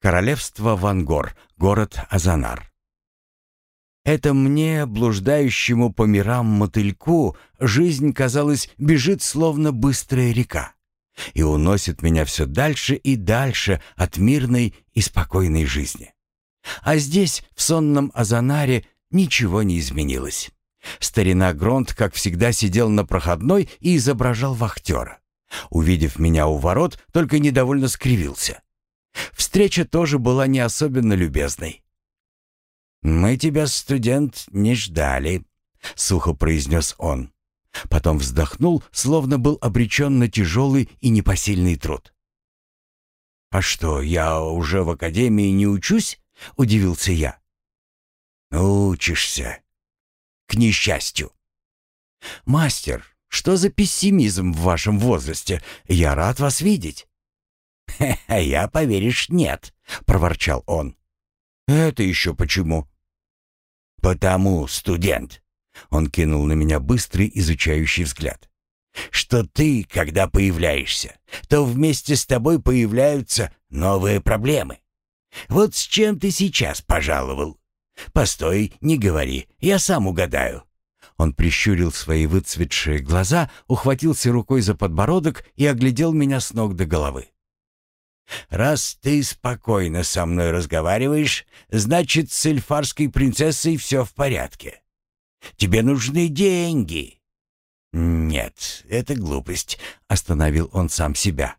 Королевство Вангор, город Азанар. Это мне, блуждающему по мирам мотыльку, жизнь, казалось, бежит словно быстрая река и уносит меня все дальше и дальше от мирной и спокойной жизни. А здесь, в сонном Азанаре, ничего не изменилось. Старина Гронт, как всегда, сидел на проходной и изображал вахтера. Увидев меня у ворот, только недовольно скривился. Встреча тоже была не особенно любезной. «Мы тебя, студент, не ждали», — сухо произнес он. Потом вздохнул, словно был обречен на тяжелый и непосильный труд. «А что, я уже в академии не учусь?» — удивился я. «Учишься. К несчастью». «Мастер, что за пессимизм в вашем возрасте? Я рад вас видеть». «Хе-хе, я, поверишь, нет», — проворчал он. «Это еще почему?» «Потому, студент», — он кинул на меня быстрый изучающий взгляд, «что ты, когда появляешься, то вместе с тобой появляются новые проблемы. Вот с чем ты сейчас пожаловал? Постой, не говори, я сам угадаю». Он прищурил свои выцветшие глаза, ухватился рукой за подбородок и оглядел меня с ног до головы. «Раз ты спокойно со мной разговариваешь, значит, с эльфарской принцессой все в порядке. Тебе нужны деньги». «Нет, это глупость», — остановил он сам себя.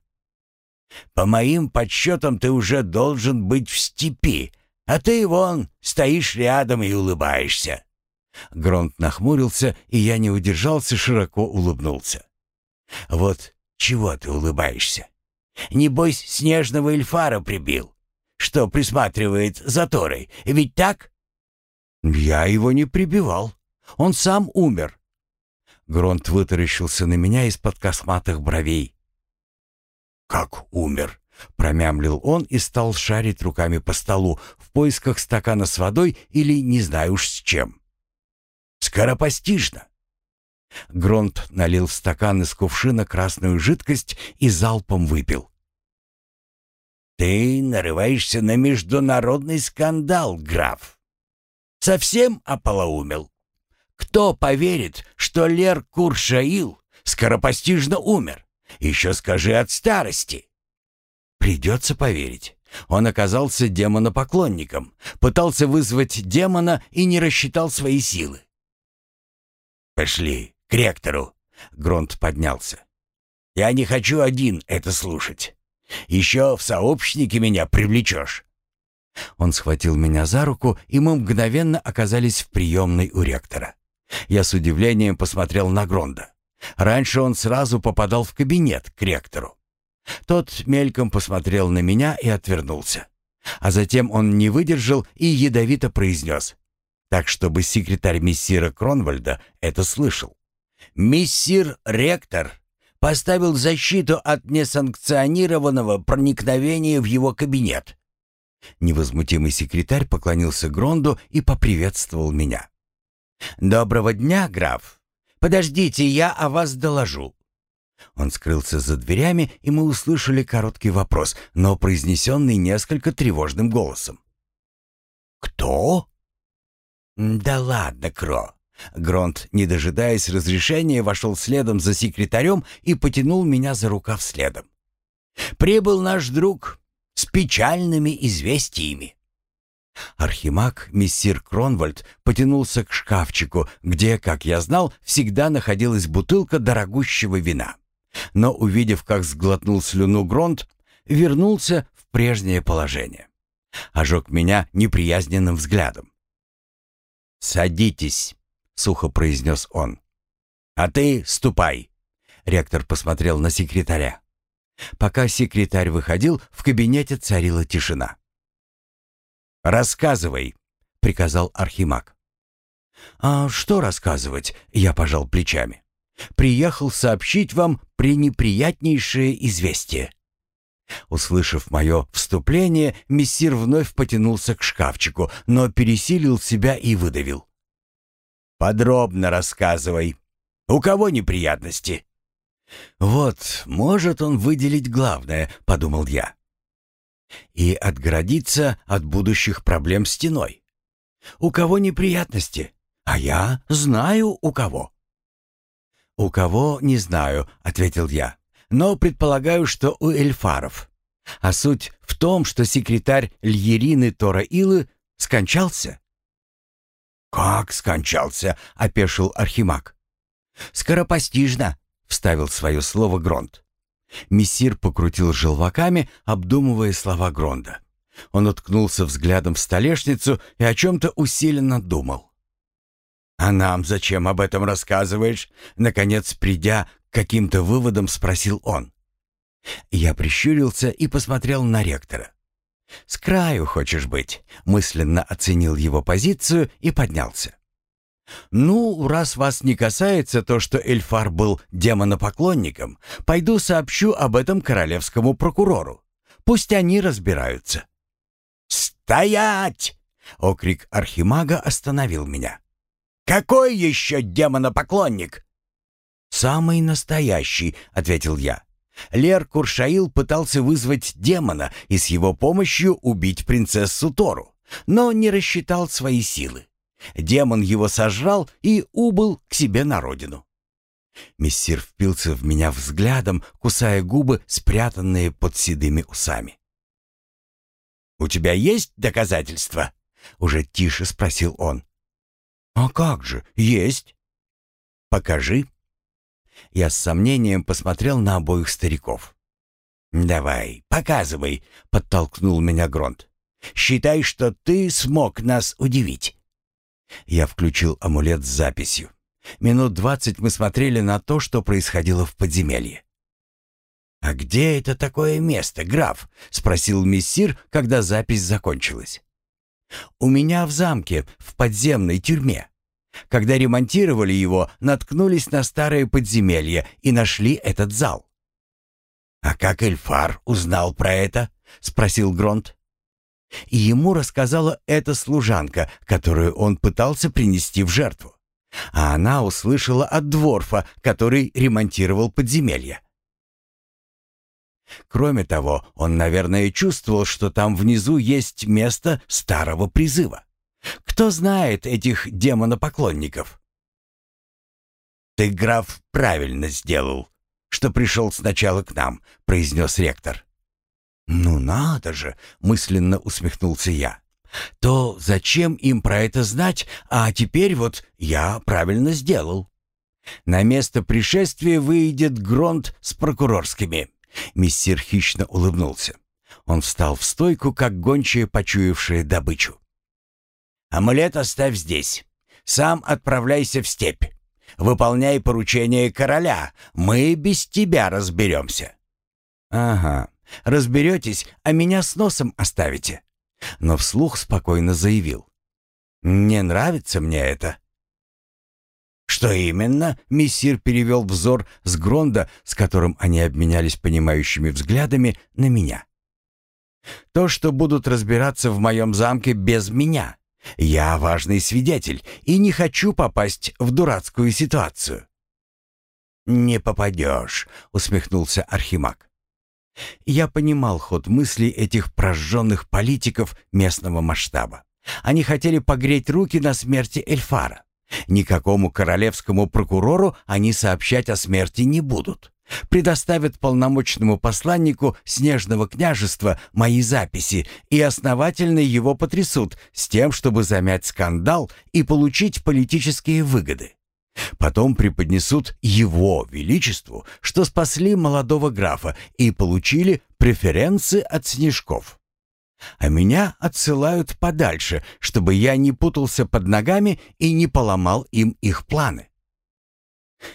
«По моим подсчетам ты уже должен быть в степи, а ты, вон, стоишь рядом и улыбаешься». Гронт нахмурился, и я не удержался, широко улыбнулся. «Вот чего ты улыбаешься? Небось, снежного эльфара прибил, что присматривает за Торой, ведь так?» «Я его не прибивал. Он сам умер». Гронт вытаращился на меня из-под косматых бровей. «Как умер?» — промямлил он и стал шарить руками по столу в поисках стакана с водой или не знаю уж с чем. «Скоропостижно. Гронт налил в стакан из кувшина красную жидкость и залпом выпил. «Ты нарываешься на международный скандал, граф. Совсем ополоумел. Кто поверит, что Лер Куршаил скоропостижно умер? Еще скажи от старости». «Придется поверить». Он оказался демонопоклонником, пытался вызвать демона и не рассчитал свои силы. «Пошли к ректору!» Гронт поднялся. «Я не хочу один это слушать. Еще в сообщники меня привлечешь». Он схватил меня за руку, и мы мгновенно оказались в приемной у ректора. Я с удивлением посмотрел на Гронда. Раньше он сразу попадал в кабинет к ректору. Тот мельком посмотрел на меня и отвернулся. А затем он не выдержал и ядовито произнес так чтобы секретарь мессира Кронвальда это слышал. «Мессир Ректор поставил защиту от несанкционированного проникновения в его кабинет». Невозмутимый секретарь поклонился Гронду и поприветствовал меня. «Доброго дня, граф. Подождите, я о вас доложу». Он скрылся за дверями, и мы услышали короткий вопрос, но произнесенный несколько тревожным голосом. «Кто?» «Да ладно, Кро!» Гронт, не дожидаясь разрешения, вошел следом за секретарем и потянул меня за рукав следом. «Прибыл наш друг с печальными известиями». Архимаг, мессир Кронвальд, потянулся к шкафчику, где, как я знал, всегда находилась бутылка дорогущего вина. Но, увидев, как сглотнул слюну Гронт, вернулся в прежнее положение. Ожег меня неприязненным взглядом. «Садитесь», — сухо произнес он. «А ты ступай», — ректор посмотрел на секретаря. Пока секретарь выходил, в кабинете царила тишина. «Рассказывай», — приказал Архимаг. «А что рассказывать?» — я пожал плечами. «Приехал сообщить вам пренеприятнейшее известие». Услышав мое вступление, мессир вновь потянулся к шкафчику, но пересилил себя и выдавил. «Подробно рассказывай. У кого неприятности?» «Вот, может он выделить главное», — подумал я. и отгородиться от будущих проблем стеной. У кого неприятности? А я знаю у кого. «У кого, не знаю», — ответил я, «но предполагаю, что у эльфаров. А суть в том, что секретарь Льерины Тора Илы скончался». «Как скончался?» — опешил Архимаг. «Скоропостижно», — вставил свое слово Гронт. Мессир покрутил желваками, обдумывая слова Гронда. Он уткнулся взглядом в столешницу и о чем-то усиленно думал. «А нам зачем об этом рассказываешь?» Наконец, придя к каким-то выводам, спросил он. Я прищурился и посмотрел на ректора. «С краю хочешь быть?» Мысленно оценил его позицию и поднялся. «Ну, раз вас не касается то, что Эльфар был демонопоклонником, пойду сообщу об этом королевскому прокурору. Пусть они разбираются». «Стоять!» — окрик архимага остановил меня. «Какой еще демонопоклонник?» «Самый настоящий», — ответил я. Лер Куршаил пытался вызвать демона и с его помощью убить принцессу Тору, но не рассчитал свои силы. Демон его сожрал и убыл к себе на родину. Мессир впился в меня взглядом, кусая губы, спрятанные под седыми усами. «У тебя есть доказательства?» — уже тише спросил он. «А как же, есть». «Покажи». Я с сомнением посмотрел на обоих стариков. «Давай, показывай», — подтолкнул меня Гронт. «Считай, что ты смог нас удивить». Я включил амулет с записью. Минут двадцать мы смотрели на то, что происходило в подземелье. «А где это такое место, граф?» — спросил мессир, когда запись закончилась. «У меня в замке, в подземной тюрьме. Когда ремонтировали его, наткнулись на старое подземелье и нашли этот зал». «А как Эльфар узнал про это?» — спросил Гронт. И ему рассказала эта служанка, которую он пытался принести в жертву. А она услышала от Дворфа, который ремонтировал подземелье. Кроме того, он, наверное, чувствовал, что там внизу есть место старого призыва. Кто знает этих демонопоклонников? «Ты, граф, правильно сделал, что пришел сначала к нам», — произнес ректор. «Ну надо же!» — мысленно усмехнулся я. «То зачем им про это знать, а теперь вот я правильно сделал?» На место пришествия выйдет Гронт с прокурорскими. Мессир хищно улыбнулся. Он встал в стойку, как гончая, почуявшая добычу. «Амулет оставь здесь. Сам отправляйся в степь. Выполняй поручение короля. Мы без тебя разберемся». «Ага, разберетесь, а меня с носом оставите». Но вслух спокойно заявил. «Не нравится мне это». «Что именно?» — мессир перевел взор с Гронда, с которым они обменялись понимающими взглядами, на меня. «То, что будут разбираться в моем замке без меня. Я важный свидетель и не хочу попасть в дурацкую ситуацию». «Не попадешь», — усмехнулся Архимаг. Я понимал ход мыслей этих прожженных политиков местного масштаба. Они хотели погреть руки на смерти Эльфара. Никакому королевскому прокурору они сообщать о смерти не будут. Предоставят полномочному посланнику Снежного княжества мои записи и основательно его потрясут с тем, чтобы замять скандал и получить политические выгоды. Потом преподнесут его величеству, что спасли молодого графа и получили преференции от снежков а меня отсылают подальше, чтобы я не путался под ногами и не поломал им их планы.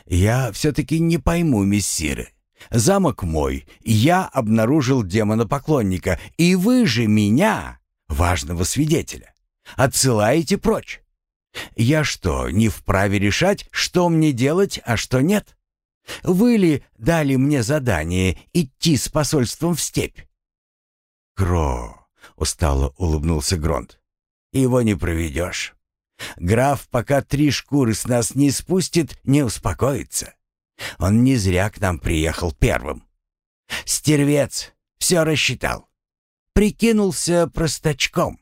Я все-таки не пойму, мессиры. Замок мой, я обнаружил демона-поклонника, и вы же меня, важного свидетеля, отсылаете прочь. Я что, не вправе решать, что мне делать, а что нет? Вы ли дали мне задание идти с посольством в степь? Кро, — устало улыбнулся Гронт. «Его не проведешь. Граф, пока три шкуры с нас не спустит, не успокоится. Он не зря к нам приехал первым. Стервец, все рассчитал. прикинулся простачком».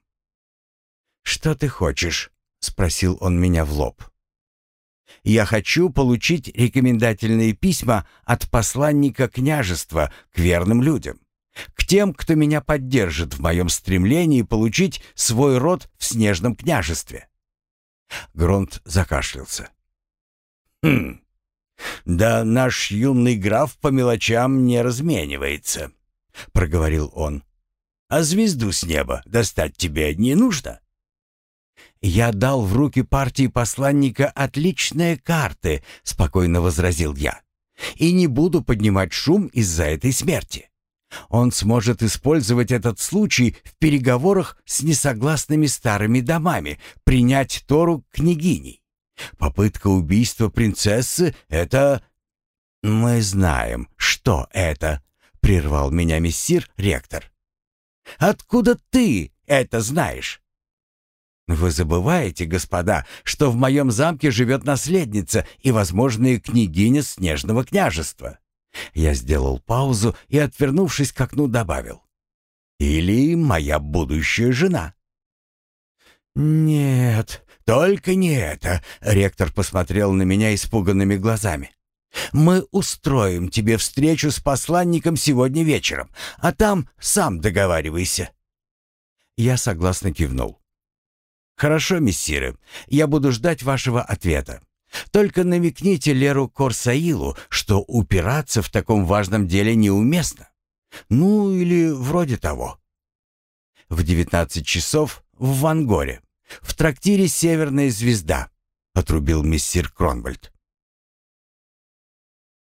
«Что ты хочешь?» — спросил он меня в лоб. «Я хочу получить рекомендательные письма от посланника княжества к верным людям, к тем, кто меня поддержит в моем стремлении получить свой род в снежном княжестве». Гронт закашлялся. «Хм, да наш юный граф по мелочам не разменивается», — проговорил он. «А звезду с неба достать тебе не нужно?» «Я дал в руки партии посланника отличные карты», — спокойно возразил я. «И не буду поднимать шум из-за этой смерти. Он сможет использовать этот случай в переговорах с несогласными старыми домами, принять Тору княгиней. Попытка убийства принцессы — это...» «Мы знаем, что это», — прервал меня мессир ректор. «Откуда ты это знаешь?» «Вы забываете, господа, что в моем замке живет наследница и возможная княгиня Снежного княжества». Я сделал паузу и, отвернувшись к окну, добавил. «Или моя будущая жена». «Нет, только не это», — ректор посмотрел на меня испуганными глазами. «Мы устроим тебе встречу с посланником сегодня вечером, а там сам договаривайся». Я согласно кивнул. «Хорошо, мессиры, я буду ждать вашего ответа. Только намекните Леру Корсаилу, что упираться в таком важном деле неуместно. Ну, или вроде того». В девятнадцать часов в Вангоре в трактире «Северная звезда», — отрубил мессир Кронвальд.